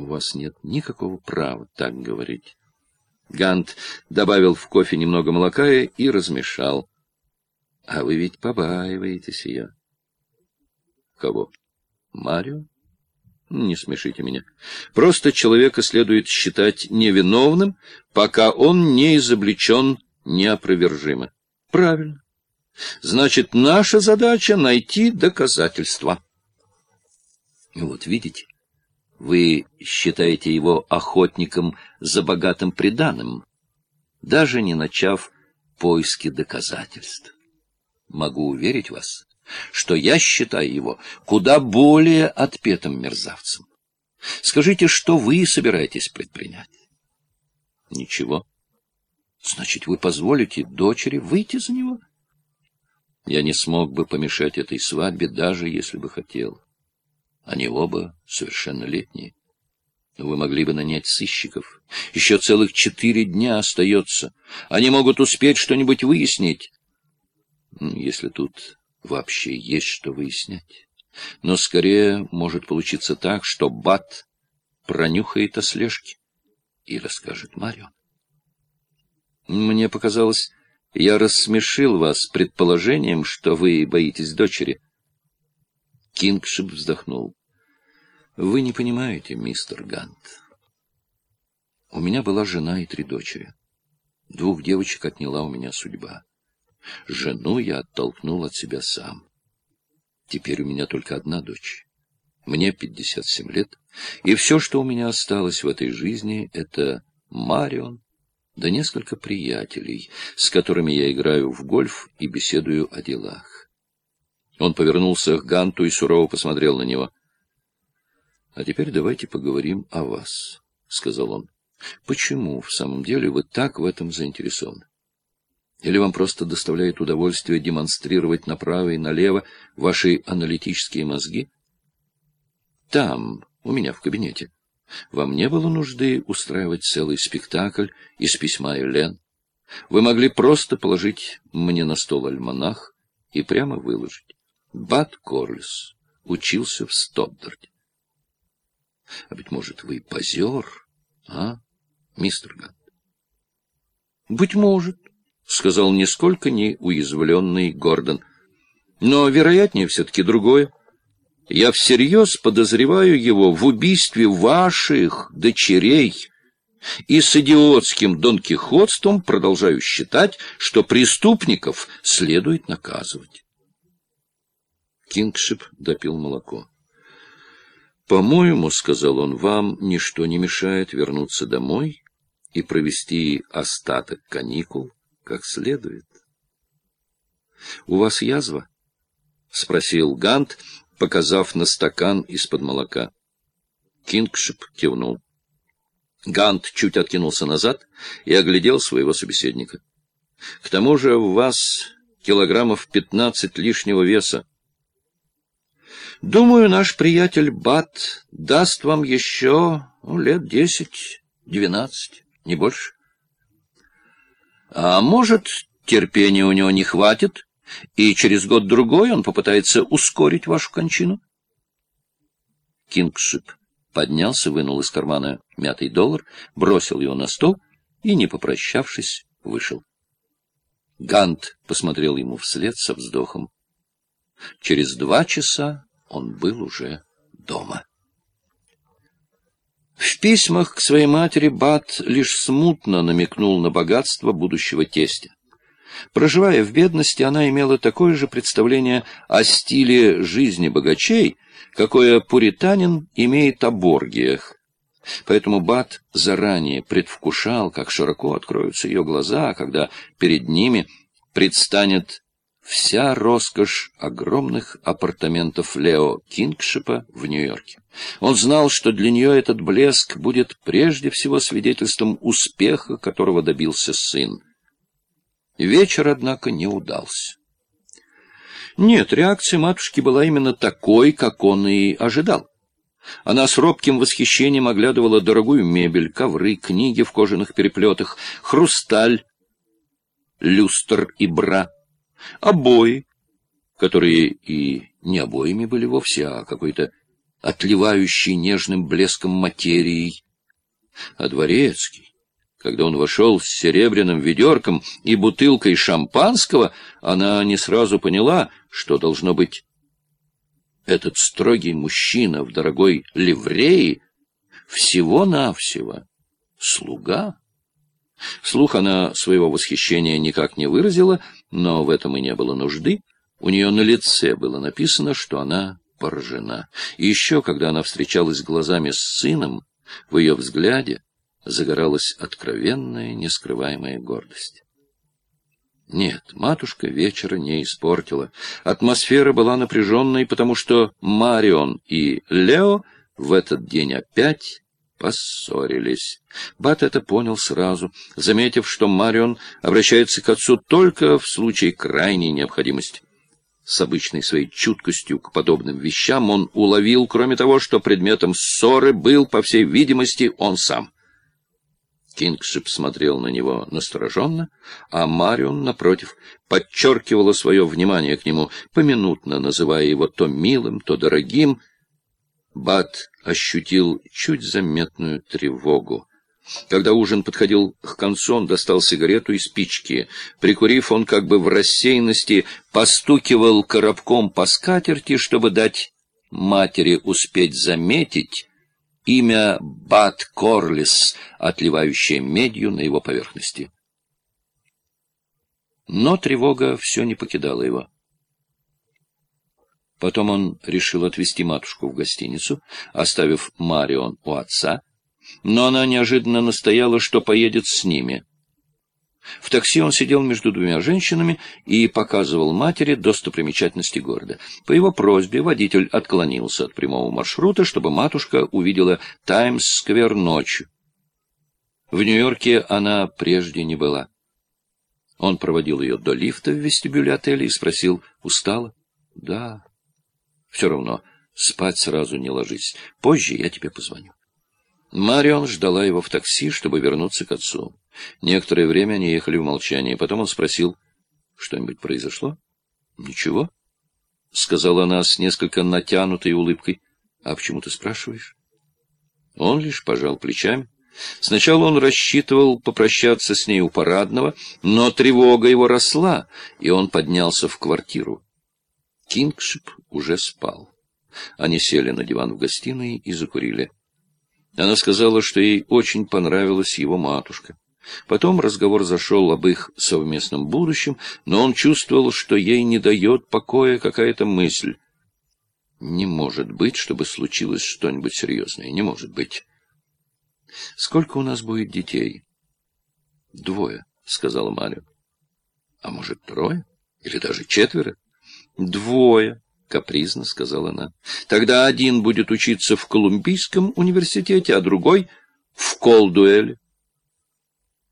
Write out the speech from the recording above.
У вас нет никакого права так говорить. Гант добавил в кофе немного молока и размешал. — А вы ведь побаиваетесь ее. — Кого? — Марио? Не смешите меня. Просто человека следует считать невиновным, пока он не изобличен неопровержимо. Правильно. Значит, наша задача — найти доказательства. Вот видите, вы считаете его охотником за богатым приданым, даже не начав поиски доказательств. Могу уверить вас, что я считаю его куда более отпетым мерзавцем. Скажите, что вы собираетесь предпринять? Ничего. Значит, вы позволите дочери выйти за него? Я не смог бы помешать этой свадьбе, даже если бы хотел. Они оба совершеннолетние. Вы могли бы нанять сыщиков. Еще целых четыре дня остается. Они могут успеть что-нибудь выяснить. Если тут вообще есть что выяснять. Но скорее может получиться так, что Бат пронюхает о слежке и расскажет Марио. Мне показалось, я рассмешил вас предположением, что вы боитесь дочери. Кингшип вздохнул. Вы не понимаете, мистер Гант. У меня была жена и три дочери. Двух девочек отняла у меня судьба. Жену я оттолкнул от себя сам. Теперь у меня только одна дочь. Мне 57 лет, и все, что у меня осталось в этой жизни, это Марион, да несколько приятелей, с которыми я играю в гольф и беседую о делах. Он повернулся к Ганту и сурово посмотрел на него. — А теперь давайте поговорим о вас, — сказал он. — Почему, в самом деле, вы так в этом заинтересованы? Или вам просто доставляет удовольствие демонстрировать направо и налево ваши аналитические мозги? Там, у меня в кабинете. Вам не было нужды устраивать целый спектакль из письма Элен. Вы могли просто положить мне на стол альманах и прямо выложить. Бат Корлис учился в Стоддарте. А ведь, может, вы позер, а, мистер Гант? Быть может. — сказал нисколько не уязвленный Гордон. — Но, вероятнее, все-таки другое. Я всерьез подозреваю его в убийстве ваших дочерей и с идиотским донкихотством продолжаю считать, что преступников следует наказывать. Кингшип допил молоко. «По-моему, — сказал он, — вам ничто не мешает вернуться домой и провести остаток каникул как следует. — У вас язва? — спросил Гант, показав на стакан из-под молока. Кингшип кивнул. Гант чуть откинулся назад и оглядел своего собеседника. — К тому же у вас килограммов пятнадцать лишнего веса. Думаю, наш приятель Бат даст вам еще ну, лет десять-двенадцать, не больше. А может, терпения у него не хватит, и через год-другой он попытается ускорить вашу кончину? Кингшип поднялся, вынул из кармана мятый доллар, бросил его на стол и, не попрощавшись, вышел. Гант посмотрел ему вслед со вздохом. Через два часа он был уже дома. В письмах к своей матери Бат лишь смутно намекнул на богатство будущего тестя. Проживая в бедности, она имела такое же представление о стиле жизни богачей, какое пуританин имеет о боргиях. Поэтому Бат заранее предвкушал, как широко откроются ее глаза, когда перед ними предстанет вся роскошь огромных апартаментов Лео Кингшипа в Нью-Йорке. Он знал, что для нее этот блеск будет прежде всего свидетельством успеха, которого добился сын. Вечер, однако, не удался. Нет, реакция матушки была именно такой, как он и ожидал. Она с робким восхищением оглядывала дорогую мебель, ковры, книги в кожаных переплетах, хрусталь, люстр и бра, обои, которые и не обоями были вовсе, а какой-то отливающей нежным блеском материей. А дворецкий, когда он вошел с серебряным ведерком и бутылкой шампанского, она не сразу поняла, что должно быть этот строгий мужчина в дорогой ливреи всего-навсего слуга. Слух она своего восхищения никак не выразила, но в этом и не было нужды. У нее на лице было написано, что она поражена. И еще, когда она встречалась глазами с сыном, в ее взгляде загоралась откровенная, нескрываемая гордость. Нет, матушка вечера не испортила. Атмосфера была напряженной, потому что Марион и Лео в этот день опять поссорились. Бат это понял сразу, заметив, что Марион обращается к отцу только в случае крайней необходимости. С обычной своей чуткостью к подобным вещам он уловил, кроме того, что предметом ссоры был, по всей видимости, он сам — Кингшип смотрел на него настороженно, а Марион, напротив, подчеркивала свое внимание к нему, поминутно называя его то милым, то дорогим. Бат ощутил чуть заметную тревогу. Когда ужин подходил к концу, он достал сигарету и спички. Прикурив, он как бы в рассеянности постукивал коробком по скатерти, чтобы дать матери успеть заметить, имя Бат Корлис, отливающее медью на его поверхности. Но тревога все не покидала его. Потом он решил отвезти матушку в гостиницу, оставив Марион у отца, но она неожиданно настояла, что поедет с ними — в такси он сидел между двумя женщинами и показывал матери достопримечательности города. По его просьбе водитель отклонился от прямого маршрута, чтобы матушка увидела Таймс-сквер ночью. В Нью-Йорке она прежде не была. Он проводил ее до лифта в вестибюле отеля и спросил, устала? — Да. — Все равно, спать сразу не ложись. Позже я тебе позвоню. Марион ждала его в такси, чтобы вернуться к отцу. Некоторое время они ехали в молчании. Потом он спросил, что-нибудь произошло? — Ничего, — сказала она с несколько натянутой улыбкой. — А почему ты спрашиваешь? Он лишь пожал плечами. Сначала он рассчитывал попрощаться с ней у парадного, но тревога его росла, и он поднялся в квартиру. Кингшип уже спал. Они сели на диван в гостиной и закурили. Она сказала, что ей очень понравилась его матушка. Потом разговор зашел об их совместном будущем, но он чувствовал, что ей не дает покоя какая-то мысль. Не может быть, чтобы случилось что-нибудь серьезное. Не может быть. Сколько у нас будет детей? Двое, сказала Мария. А может, трое? Или даже четверо? Двое, капризно сказала она. Тогда один будет учиться в Колумбийском университете, а другой — в Колдуэле.